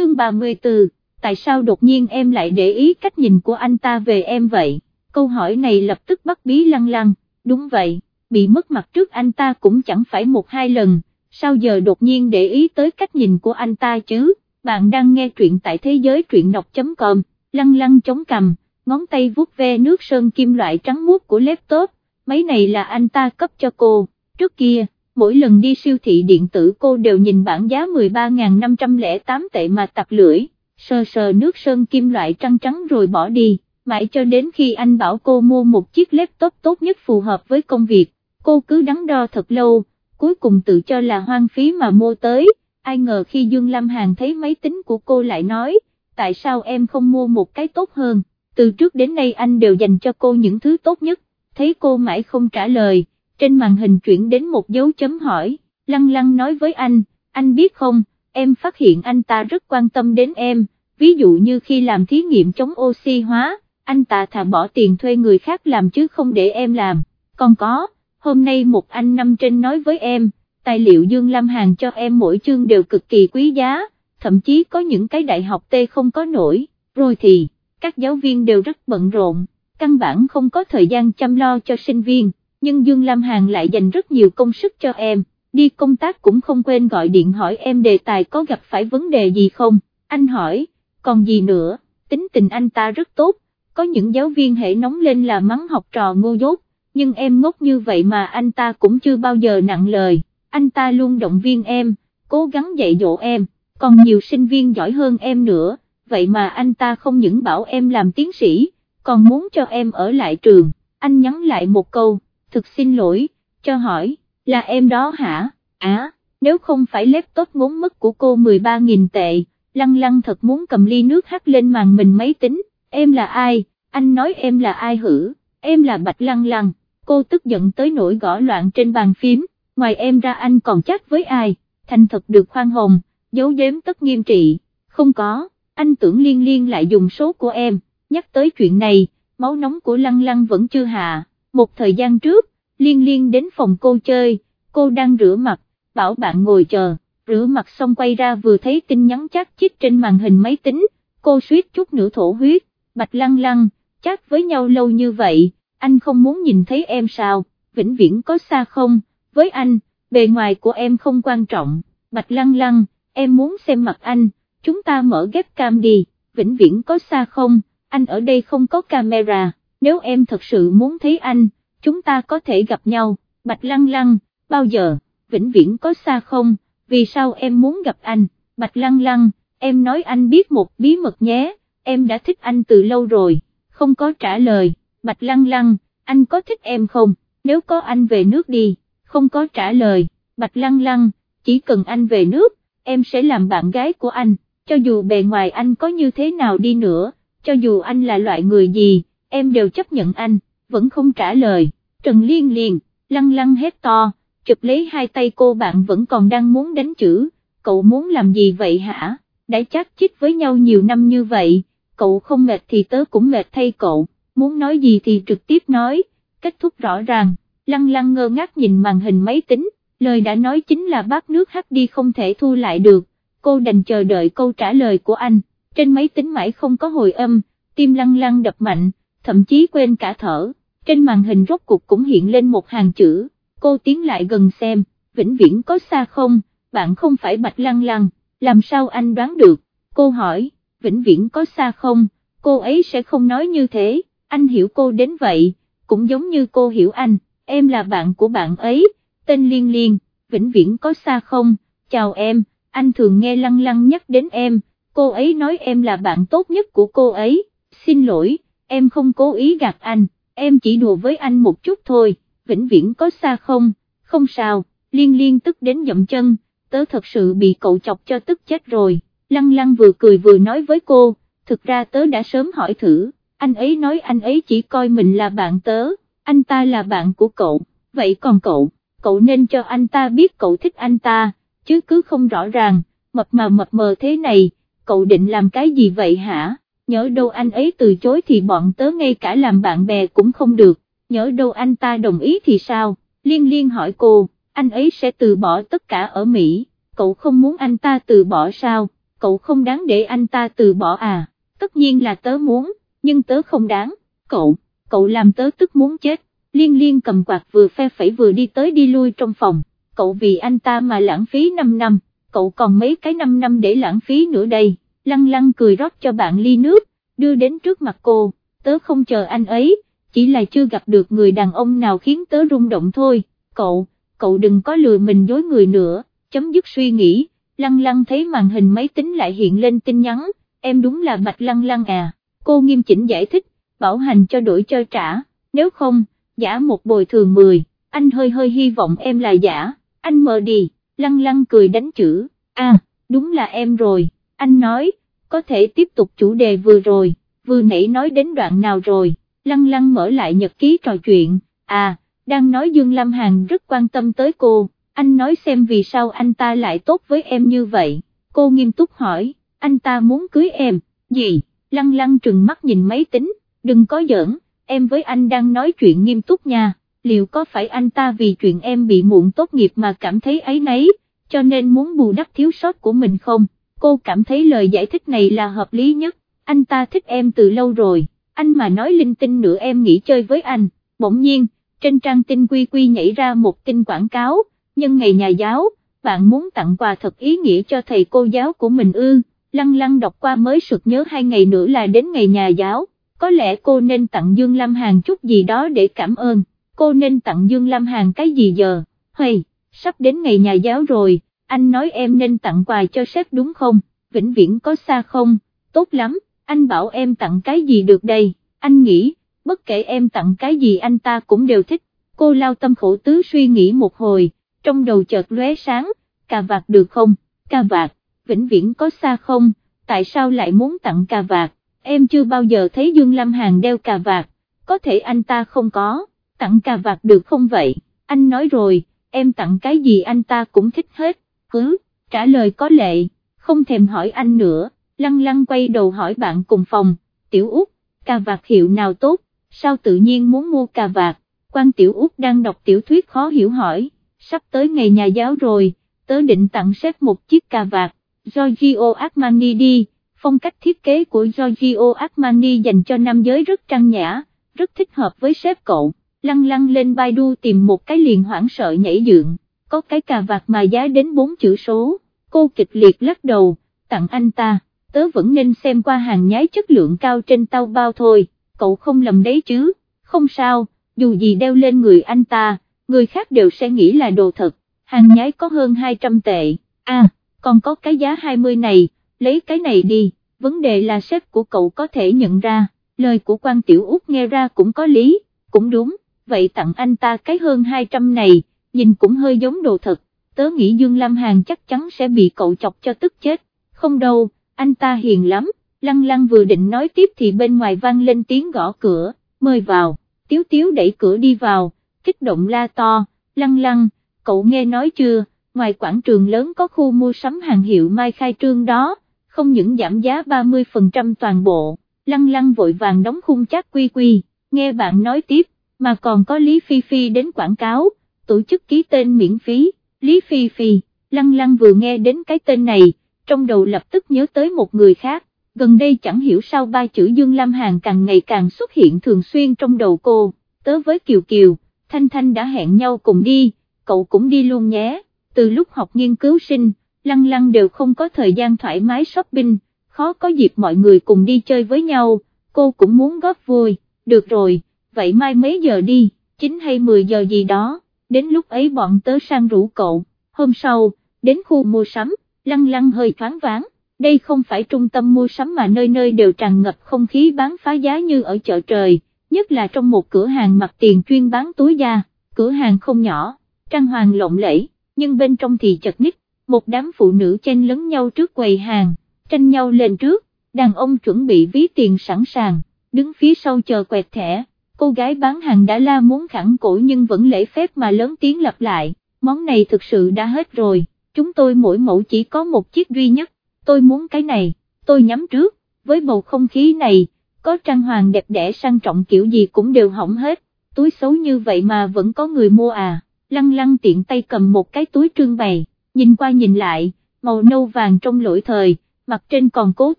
chương 34, tại sao đột nhiên em lại để ý cách nhìn của anh ta về em vậy, câu hỏi này lập tức bắt bí lăng lăng, đúng vậy, bị mất mặt trước anh ta cũng chẳng phải một hai lần, sao giờ đột nhiên để ý tới cách nhìn của anh ta chứ, bạn đang nghe truyện tại thế giới truyện đọc.com, lăng lăng chống cằm, ngón tay vuốt ve nước sơn kim loại trắng muốt của laptop, mấy này là anh ta cấp cho cô, trước kia mỗi lần đi siêu thị điện tử cô đều nhìn bảng giá 13.508 tệ mà tặc lưỡi, sờ sờ nước sơn kim loại trăng trắng rồi bỏ đi, mãi cho đến khi anh bảo cô mua một chiếc laptop tốt nhất phù hợp với công việc, cô cứ đắn đo thật lâu, cuối cùng tự cho là hoang phí mà mua tới, ai ngờ khi Dương Lam Hàn thấy máy tính của cô lại nói, tại sao em không mua một cái tốt hơn, từ trước đến nay anh đều dành cho cô những thứ tốt nhất, thấy cô mãi không trả lời trên màn hình chuyển đến một dấu chấm hỏi, lăng lăng nói với anh, anh biết không, em phát hiện anh ta rất quan tâm đến em, ví dụ như khi làm thí nghiệm chống oxy hóa, anh ta thà bỏ tiền thuê người khác làm chứ không để em làm, còn có, hôm nay một anh năm trên nói với em, tài liệu Dương Lam Hàn cho em mỗi chương đều cực kỳ quý giá, thậm chí có những cái đại học T không có nổi, rồi thì, các giáo viên đều rất bận rộn, căn bản không có thời gian chăm lo cho sinh viên nhưng Dương Lam Hàn lại dành rất nhiều công sức cho em, đi công tác cũng không quên gọi điện hỏi em đề tài có gặp phải vấn đề gì không, anh hỏi, còn gì nữa, tính tình anh ta rất tốt, có những giáo viên hệ nóng lên là mắng học trò ngô dốt, nhưng em ngốc như vậy mà anh ta cũng chưa bao giờ nặng lời, anh ta luôn động viên em, cố gắng dạy dỗ em, còn nhiều sinh viên giỏi hơn em nữa, vậy mà anh ta không những bảo em làm tiến sĩ, còn muốn cho em ở lại trường, anh nhắn lại một câu thực xin lỗi, cho hỏi, là em đó hả, á, nếu không phải laptop ngốn mất của cô 13.000 tệ, lăng lăng thật muốn cầm ly nước hắt lên màn mình máy tính, em là ai, anh nói em là ai hử, em là bạch lăng lăng, cô tức giận tới nỗi gõ loạn trên bàn phím, ngoài em ra anh còn chắc với ai, thành thật được khoan hồng, giấu giếm tất nghiêm trị, không có, anh tưởng liên liên lại dùng số của em, nhắc tới chuyện này, máu nóng của lăng lăng vẫn chưa hạ một thời gian trước, liên liên đến phòng cô chơi, cô đang rửa mặt, bảo bạn ngồi chờ, rửa mặt xong quay ra vừa thấy tin nhắn chắc chít trên màn hình máy tính, cô suýt chút nữa thổ huyết, bạch lăng lăng, chắc với nhau lâu như vậy, anh không muốn nhìn thấy em sao, vĩnh viễn có xa không, với anh, bề ngoài của em không quan trọng, bạch lăng lăng, em muốn xem mặt anh, chúng ta mở ghép cam đi, vĩnh viễn có xa không, anh ở đây không có camera nếu em thật sự muốn thấy anh, chúng ta có thể gặp nhau, Bạch Lăng Lăng, bao giờ, vĩnh viễn có xa không, vì sao em muốn gặp anh, Bạch Lăng Lăng, em nói anh biết một bí mật nhé, em đã thích anh từ lâu rồi, không có trả lời, Bạch Lăng Lăng, anh có thích em không, nếu có anh về nước đi, không có trả lời, Bạch Lăng Lăng, chỉ cần anh về nước, em sẽ làm bạn gái của anh, cho dù bề ngoài anh có như thế nào đi nữa, cho dù anh là loại người gì em đều chấp nhận anh, vẫn không trả lời, Trần Liên liền, lăng lăng hét to, chụp lấy hai tay cô bạn vẫn còn đang muốn đánh chữ, cậu muốn làm gì vậy hả, đã chắc chích với nhau nhiều năm như vậy, cậu không mệt thì tớ cũng mệt thay cậu, muốn nói gì thì trực tiếp nói, kết thúc rõ ràng, lăng lăng ngơ ngác nhìn màn hình máy tính, lời đã nói chính là bát nước hắt đi không thể thu lại được, cô đành chờ đợi câu trả lời của anh, trên máy tính mãi không có hồi âm, tim lăng lăng đập mạnh, thậm chí quên cả thở, trên màn hình rốt cục cũng hiện lên một hàng chữ, cô tiến lại gần xem, vĩnh viễn có xa không, bạn không phải bạch lăng lăng, làm sao anh đoán được, cô hỏi, vĩnh viễn có xa không, cô ấy sẽ không nói như thế, anh hiểu cô đến vậy, cũng giống như cô hiểu anh, em là bạn của bạn ấy, tên Liên Liên, vĩnh viễn có xa không, chào em, anh thường nghe lăng lăng nhắc đến em, cô ấy nói em là bạn tốt nhất của cô ấy, xin lỗi em không cố ý gạt anh, em chỉ đùa với anh một chút thôi, vĩnh viễn có xa không, không sao, liên liên tức đến dậm chân, tớ thật sự bị cậu chọc cho tức chết rồi, lăng lăng vừa cười vừa nói với cô, thực ra tớ đã sớm hỏi thử, anh ấy nói anh ấy chỉ coi mình là bạn tớ, anh ta là bạn của cậu, vậy còn cậu, cậu nên cho anh ta biết cậu thích anh ta, chứ cứ không rõ ràng, mập mà mập mờ thế này, cậu định làm cái gì vậy hả? Nhớ đâu anh ấy từ chối thì bọn tớ ngay cả làm bạn bè cũng không được, nhớ đâu anh ta đồng ý thì sao, liên liên hỏi cô, anh ấy sẽ từ bỏ tất cả ở Mỹ, cậu không muốn anh ta từ bỏ sao, cậu không đáng để anh ta từ bỏ à, tất nhiên là tớ muốn, nhưng tớ không đáng, cậu, cậu làm tớ tức muốn chết, liên liên cầm quạt vừa phe phẩy vừa đi tới đi lui trong phòng, cậu vì anh ta mà lãng phí 5 năm, cậu còn mấy cái 5 năm để lãng phí nữa đây, lăng lăng cười rót cho bạn ly nước, đưa đến trước mặt cô, tớ không chờ anh ấy, chỉ là chưa gặp được người đàn ông nào khiến tớ rung động thôi, cậu, cậu đừng có lừa mình dối người nữa, chấm dứt suy nghĩ, lăng lăng thấy màn hình máy tính lại hiện lên tin nhắn, em đúng là bạch lăng lăng à, cô nghiêm chỉnh giải thích, bảo hành cho đổi cho trả, nếu không, giả một bồi thường 10, anh hơi hơi hy vọng em là giả, anh mờ đi, lăng lăng cười đánh chữ, à, đúng là em rồi, anh nói, có thể tiếp tục chủ đề vừa rồi, vừa nãy nói đến đoạn nào rồi, lăng lăng mở lại nhật ký trò chuyện, à, đang nói Dương Lam Hàn rất quan tâm tới cô, anh nói xem vì sao anh ta lại tốt với em như vậy, cô nghiêm túc hỏi, anh ta muốn cưới em, gì, lăng lăng trừng mắt nhìn máy tính, đừng có giỡn, em với anh đang nói chuyện nghiêm túc nha, liệu có phải anh ta vì chuyện em bị muộn tốt nghiệp mà cảm thấy ấy nấy, cho nên muốn bù đắp thiếu sót của mình không, cô cảm thấy lời giải thích này là hợp lý nhất, anh ta thích em từ lâu rồi, anh mà nói linh tinh nữa em nghĩ chơi với anh, bỗng nhiên, trên trang tin quy quy nhảy ra một tin quảng cáo, nhân ngày nhà giáo, bạn muốn tặng quà thật ý nghĩa cho thầy cô giáo của mình ư, lăng lăng đọc qua mới sực nhớ hai ngày nữa là đến ngày nhà giáo, có lẽ cô nên tặng Dương Lam Hàn chút gì đó để cảm ơn, cô nên tặng Dương Lam Hàn cái gì giờ, hay, sắp đến ngày nhà giáo rồi, anh nói em nên tặng quà cho sếp đúng không, vĩnh viễn có xa không, tốt lắm, anh bảo em tặng cái gì được đây, anh nghĩ, bất kể em tặng cái gì anh ta cũng đều thích, cô lao tâm khổ tứ suy nghĩ một hồi, trong đầu chợt lóe sáng, cà vạt được không, cà vạt, vĩnh viễn có xa không, tại sao lại muốn tặng cà vạt, em chưa bao giờ thấy Dương Lam Hàn đeo cà vạt, có thể anh ta không có, tặng cà vạt được không vậy, anh nói rồi, em tặng cái gì anh ta cũng thích hết, hứ, trả lời có lệ, không thèm hỏi anh nữa, lăng lăng quay đầu hỏi bạn cùng phòng, tiểu út, cà vạt hiệu nào tốt, sao tự nhiên muốn mua cà vạt, quan tiểu út đang đọc tiểu thuyết khó hiểu hỏi, sắp tới ngày nhà giáo rồi, tớ định tặng sếp một chiếc cà vạt, Giorgio Armani đi, phong cách thiết kế của Giorgio Armani dành cho nam giới rất trang nhã, rất thích hợp với sếp cậu, lăng lăng lên Baidu tìm một cái liền hoảng sợ nhảy dựng, có cái cà vạt mà giá đến 4 chữ số, cô kịch liệt lắc đầu, tặng anh ta, tớ vẫn nên xem qua hàng nhái chất lượng cao trên tàu bao thôi, cậu không lầm đấy chứ, không sao, dù gì đeo lên người anh ta, người khác đều sẽ nghĩ là đồ thật, hàng nhái có hơn 200 tệ, à, còn có cái giá 20 này, lấy cái này đi, vấn đề là sếp của cậu có thể nhận ra, lời của quan tiểu út nghe ra cũng có lý, cũng đúng, vậy tặng anh ta cái hơn 200 này, nhìn cũng hơi giống đồ thật, tớ nghĩ Dương Lam Hàn chắc chắn sẽ bị cậu chọc cho tức chết, không đâu, anh ta hiền lắm, lăng lăng vừa định nói tiếp thì bên ngoài vang lên tiếng gõ cửa, mời vào, tiếu tiếu đẩy cửa đi vào, kích động la to, lăng lăng, cậu nghe nói chưa, ngoài quảng trường lớn có khu mua sắm hàng hiệu mai khai trương đó, không những giảm giá 30% toàn bộ, lăng lăng vội vàng đóng khung chắc quy quy, nghe bạn nói tiếp, mà còn có Lý Phi Phi đến quảng cáo, tổ chức ký tên miễn phí, Lý Phi Phi, lăng lăng vừa nghe đến cái tên này, trong đầu lập tức nhớ tới một người khác, gần đây chẳng hiểu sao ba chữ Dương Lam Hàn càng ngày càng xuất hiện thường xuyên trong đầu cô, tớ với Kiều Kiều, Thanh Thanh đã hẹn nhau cùng đi, cậu cũng đi luôn nhé, từ lúc học nghiên cứu sinh, Lăng Lăng đều không có thời gian thoải mái shopping, khó có dịp mọi người cùng đi chơi với nhau, cô cũng muốn góp vui, được rồi, vậy mai mấy giờ đi, 9 hay 10 giờ gì đó, đến lúc ấy bọn tớ sang rủ cậu, hôm sau, đến khu mua sắm, Lăng Lăng hơi thoáng váng. Đây không phải trung tâm mua sắm mà nơi nơi đều tràn ngập không khí bán phá giá như ở chợ trời, nhất là trong một cửa hàng mặt tiền chuyên bán túi da, cửa hàng không nhỏ, trang hoàng lộng lẫy, nhưng bên trong thì chật ních, một đám phụ nữ chen lấn nhau trước quầy hàng, tranh nhau lên trước, đàn ông chuẩn bị ví tiền sẵn sàng, đứng phía sau chờ quẹt thẻ, cô gái bán hàng đã la muốn khẳng cổ nhưng vẫn lễ phép mà lớn tiếng lặp lại, món này thực sự đã hết rồi, chúng tôi mỗi mẫu chỉ có một chiếc duy nhất tôi muốn cái này, tôi nhắm trước, với bầu không khí này, có trang hoàng đẹp đẽ sang trọng kiểu gì cũng đều hỏng hết, túi xấu như vậy mà vẫn có người mua à, lăng lăng tiện tay cầm một cái túi trưng bày, nhìn qua nhìn lại, màu nâu vàng trong lỗi thời, mặt trên còn cố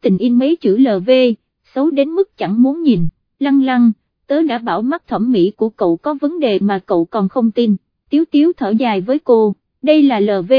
tình in mấy chữ LV, xấu đến mức chẳng muốn nhìn, lăng lăng, tớ đã bảo mắt thẩm mỹ của cậu có vấn đề mà cậu còn không tin, tiếu tiếu thở dài với cô, đây là LV,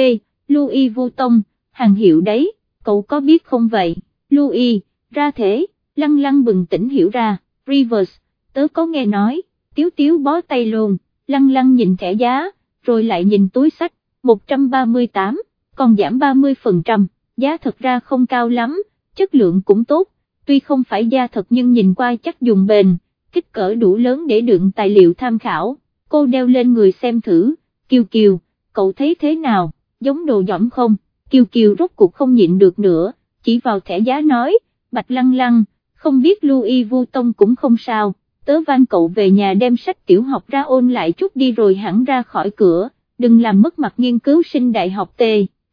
Louis Vuitton, hàng hiệu đấy, cậu có biết không vậy, Louis, ra thế, lăng lăng bừng tỉnh hiểu ra, Rivers, tớ có nghe nói, tiếu tiếu bó tay luôn, lăng lăng nhìn thẻ giá, rồi lại nhìn túi sách, 138, còn giảm 30%, giá thật ra không cao lắm, chất lượng cũng tốt, tuy không phải da thật nhưng nhìn qua chắc dùng bền, kích cỡ đủ lớn để đựng tài liệu tham khảo, cô đeo lên người xem thử, Kiều Kiều, cậu thấy thế nào, giống đồ dỏm không, Kiều Kiều rốt cuộc không nhịn được nữa, chỉ vào thẻ giá nói, bạch lăng lăng, không biết Louis Vuitton cũng không sao, tớ van cậu về nhà đem sách tiểu học ra ôn lại chút đi rồi hẳn ra khỏi cửa, đừng làm mất mặt nghiên cứu sinh đại học T,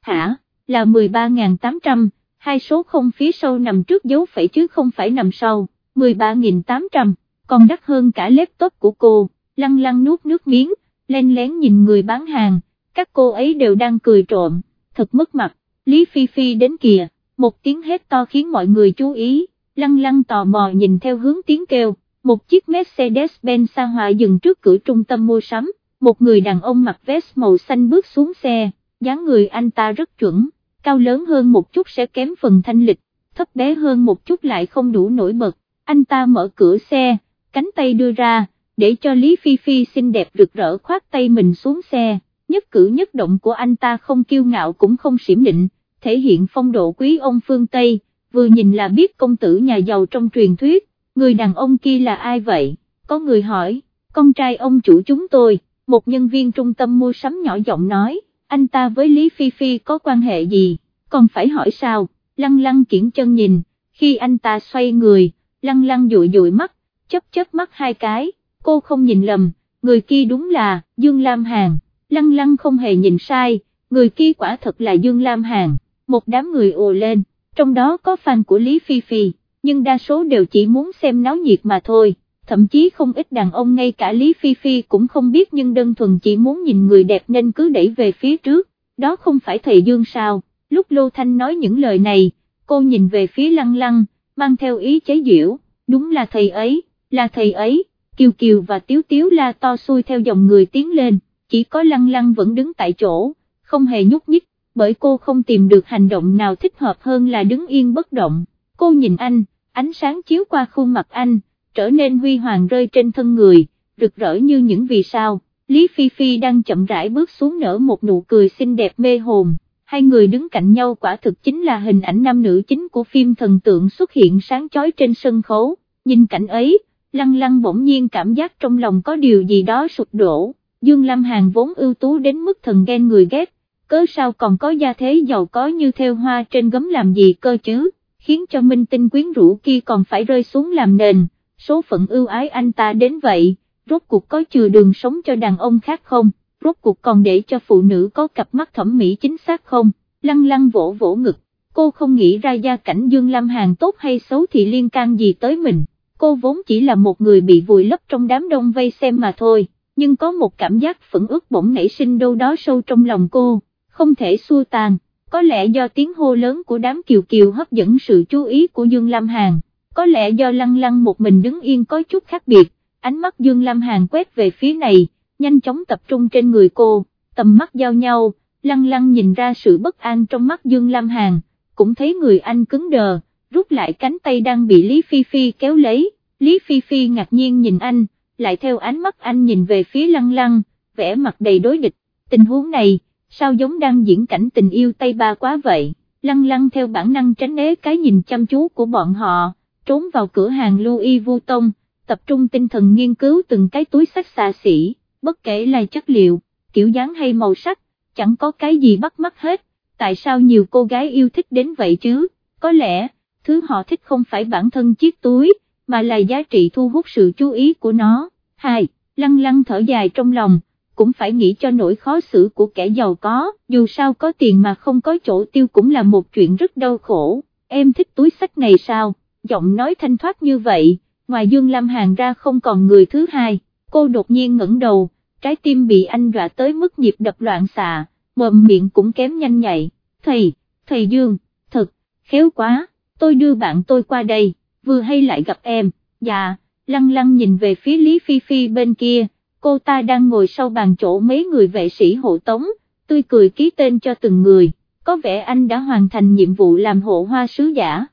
hả, là 13.800, hai số không phía sau nằm trước dấu phẩy chứ không phải nằm sau, 13.800, còn đắt hơn cả laptop của cô, lăng lăng nuốt nước miếng, len lén nhìn người bán hàng, các cô ấy đều đang cười trộm, thật mất mặt, Lý Phi Phi đến kìa, một tiếng hét to khiến mọi người chú ý, lăng lăng tò mò nhìn theo hướng tiếng kêu, một chiếc Mercedes-Benz xa hoa dừng trước cửa trung tâm mua sắm, một người đàn ông mặc vest màu xanh bước xuống xe, dáng người anh ta rất chuẩn, cao lớn hơn một chút sẽ kém phần thanh lịch, thấp bé hơn một chút lại không đủ nổi bật, anh ta mở cửa xe, cánh tay đưa ra, để cho Lý Phi Phi xinh đẹp rực rỡ khoát tay mình xuống xe, nhất cử nhất động của anh ta không kiêu ngạo cũng không xỉm định, thể hiện phong độ quý ông phương Tây, vừa nhìn là biết công tử nhà giàu trong truyền thuyết, người đàn ông kia là ai vậy, có người hỏi, con trai ông chủ chúng tôi, một nhân viên trung tâm mua sắm nhỏ giọng nói, anh ta với Lý Phi Phi có quan hệ gì, còn phải hỏi sao, lăng lăng kiển chân nhìn, khi anh ta xoay người, lăng lăng dụi dụi mắt, chấp chấp mắt hai cái, cô không nhìn lầm, người kia đúng là, Dương Lam Hàn, lăng lăng không hề nhìn sai, người kia quả thật là Dương Lam Hàn, một đám người ồ lên, trong đó có fan của Lý Phi Phi, nhưng đa số đều chỉ muốn xem náo nhiệt mà thôi, thậm chí không ít đàn ông ngay cả Lý Phi Phi cũng không biết nhưng đơn thuần chỉ muốn nhìn người đẹp nên cứ đẩy về phía trước, đó không phải thầy Dương sao, lúc Lô Thanh nói những lời này, cô nhìn về phía lăng lăng, mang theo ý chế diễu, đúng là thầy ấy, là thầy ấy, Kiều Kiều và Tiếu Tiếu la to xuôi theo dòng người tiến lên, chỉ có lăng lăng vẫn đứng tại chỗ, không hề nhúc nhích, bởi cô không tìm được hành động nào thích hợp hơn là đứng yên bất động, cô nhìn anh, ánh sáng chiếu qua khuôn mặt anh, trở nên huy hoàng rơi trên thân người, rực rỡ như những vì sao, Lý Phi Phi đang chậm rãi bước xuống nở một nụ cười xinh đẹp mê hồn, hai người đứng cạnh nhau quả thực chính là hình ảnh nam nữ chính của phim thần tượng xuất hiện sáng chói trên sân khấu, nhìn cảnh ấy, lăng lăng bỗng nhiên cảm giác trong lòng có điều gì đó sụp đổ, Dương Lam Hàn vốn ưu tú đến mức thần ghen người ghét, cớ sao còn có gia thế giàu có như theo hoa trên gấm làm gì cơ chứ, khiến cho minh tinh quyến rũ kia còn phải rơi xuống làm nền, số phận ưu ái anh ta đến vậy, rốt cuộc có chừa đường sống cho đàn ông khác không, rốt cuộc còn để cho phụ nữ có cặp mắt thẩm mỹ chính xác không, lăng lăng vỗ vỗ ngực, cô không nghĩ ra gia cảnh Dương Lam Hàn tốt hay xấu thì liên can gì tới mình, cô vốn chỉ là một người bị vùi lấp trong đám đông vây xem mà thôi, nhưng có một cảm giác phẫn ước bỗng nảy sinh đâu đó sâu trong lòng cô không thể xua tan, có lẽ do tiếng hô lớn của đám kiều kiều hấp dẫn sự chú ý của Dương Lam Hàn, có lẽ do lăng lăng một mình đứng yên có chút khác biệt, ánh mắt Dương Lam Hàn quét về phía này, nhanh chóng tập trung trên người cô, tầm mắt giao nhau, lăng lăng nhìn ra sự bất an trong mắt Dương Lam Hàn, cũng thấy người anh cứng đờ, rút lại cánh tay đang bị Lý Phi Phi kéo lấy, Lý Phi Phi ngạc nhiên nhìn anh, lại theo ánh mắt anh nhìn về phía lăng lăng, vẻ mặt đầy đối địch, tình huống này, sao giống đang diễn cảnh tình yêu Tây Ba quá vậy, lăng lăng theo bản năng tránh né cái nhìn chăm chú của bọn họ, trốn vào cửa hàng Louis Vuitton, tập trung tinh thần nghiên cứu từng cái túi sách xa xỉ, bất kể là chất liệu, kiểu dáng hay màu sắc, chẳng có cái gì bắt mắt hết, tại sao nhiều cô gái yêu thích đến vậy chứ, có lẽ, thứ họ thích không phải bản thân chiếc túi, mà là giá trị thu hút sự chú ý của nó. 2. Lăng lăng thở dài trong lòng, cũng phải nghĩ cho nỗi khó xử của kẻ giàu có, dù sao có tiền mà không có chỗ tiêu cũng là một chuyện rất đau khổ, em thích túi sách này sao, giọng nói thanh thoát như vậy, ngoài Dương Lam Hàn ra không còn người thứ hai, cô đột nhiên ngẩng đầu, trái tim bị anh dọa tới mức nhịp đập loạn xạ, mồm miệng cũng kém nhanh nhạy, thầy, thầy Dương, thật, khéo quá, tôi đưa bạn tôi qua đây, vừa hay lại gặp em, dạ, lăng lăng nhìn về phía Lý Phi Phi bên kia, cô ta đang ngồi sau bàn chỗ mấy người vệ sĩ hộ tống, tươi cười ký tên cho từng người, có vẻ anh đã hoàn thành nhiệm vụ làm hộ hoa sứ giả.